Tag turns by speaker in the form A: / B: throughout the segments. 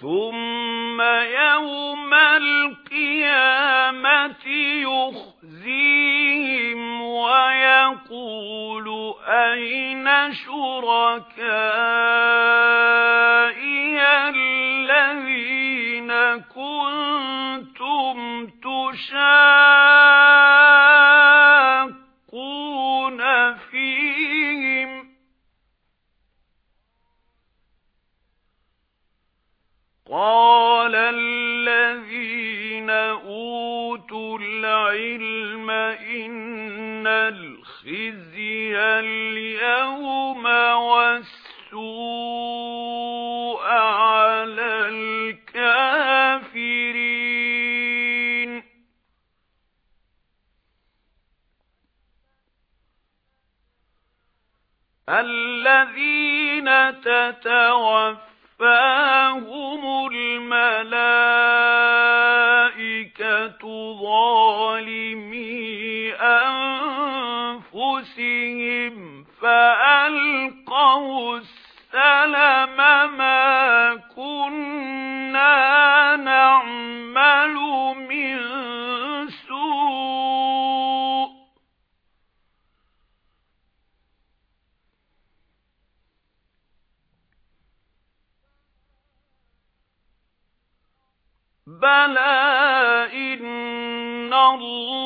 A: ثُمَّ يَوْمَ الْقِيَامَةِ يُخْزِيهِمْ وَيَقُولُ أَيْنَ شُرَكَائِيَ الَّذِينَ كُنتُمْ تُشَاقُّونَ الْعِلْمَ إِنَّ الْخِزْيَ الْيَوْمَ وَالسُّوءَ عَلَى الْكَافِرِينَ. الَّذِينَ تَتَوَفَّاهُمُ الْمَلَائِكَةُ ظَالِمِي أَنفُسِهِمْ فَأَلْقَوْا السَّلَمَ مَا كُنَّا نَعْمَلُ مِنْ سُوءٍ بَلَى اللَّهَ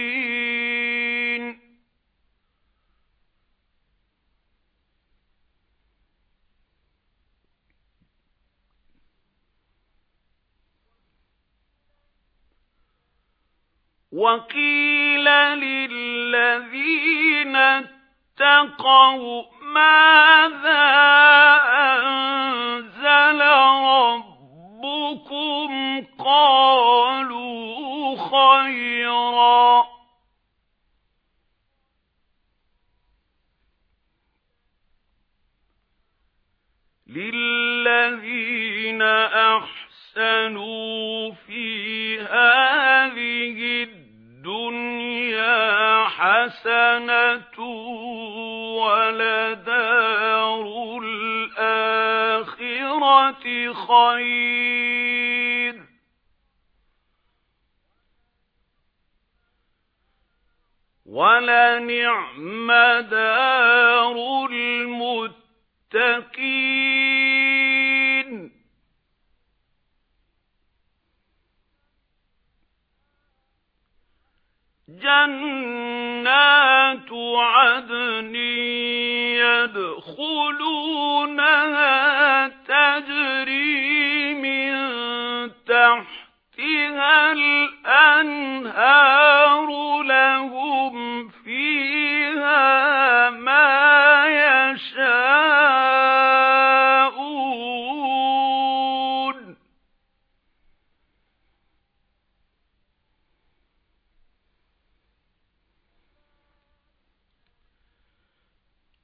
A: وَقِيلَ لِلَّذِينَ اتَّقَوْا مَاذَا أَنزَلَ رَبُّكُمْ قَالُوا خَيْرًا لِلَّذِينَ أَحْسَنُوا فِي هَذِهِ الدُّنْيَا حَسَنَةٌ وَلَدَارُ الْآخِرَةِ خَيْرٌ. وَلَنِعْمَ دَارُ الْمُتَّقِينَ. جَنَّاتُ عَدْنٍ يَدْخُلُونَهَا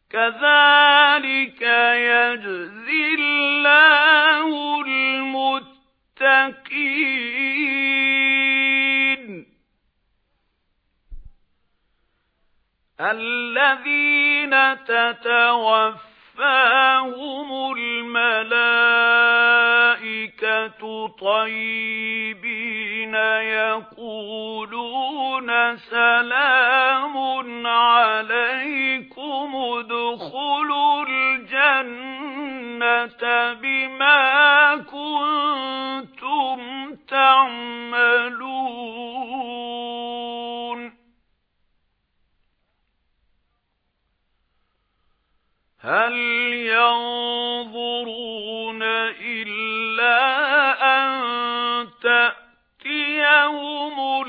A: كَذَلِكَ يَجْزِي اللَّهُ الْمُتَّقِينَ. الَّذِينَ تَتَوَفَّاهُمُ الْمَلَائِكَةُ طَيِّبِينَ يَقُولُونَ سَلَامٌ عَلَيْكُمُ ادْخُلُوا الْجَنَّةَ بِمَا كُنتُمْ تَعْمَلُونَ. هَلْ يَنظُرُونَ إِلَّا الْمَلَائِكَةُ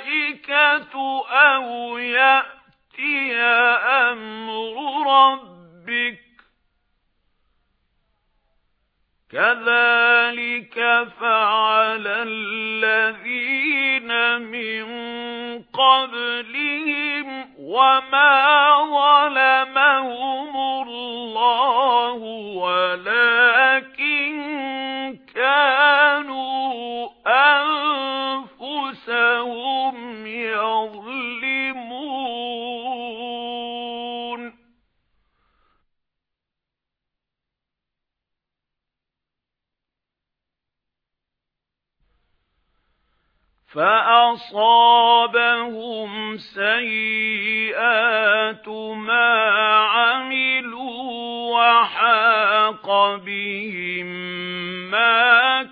A: الْمَلَائِكَةُ أَوْ يَأْتِيَ أَمْرُ رَبِّكَ كَذَلِكَ فَعَلَ الَّذِينَ مِن قَبْلِهِمْ وَمَا ظَلَمَهُمُ اللَّهُ فَأَصَابَهُمْ سَيِّئَاتُ مَا عَمِلُوا وَحَاقَ بِهِم مَّا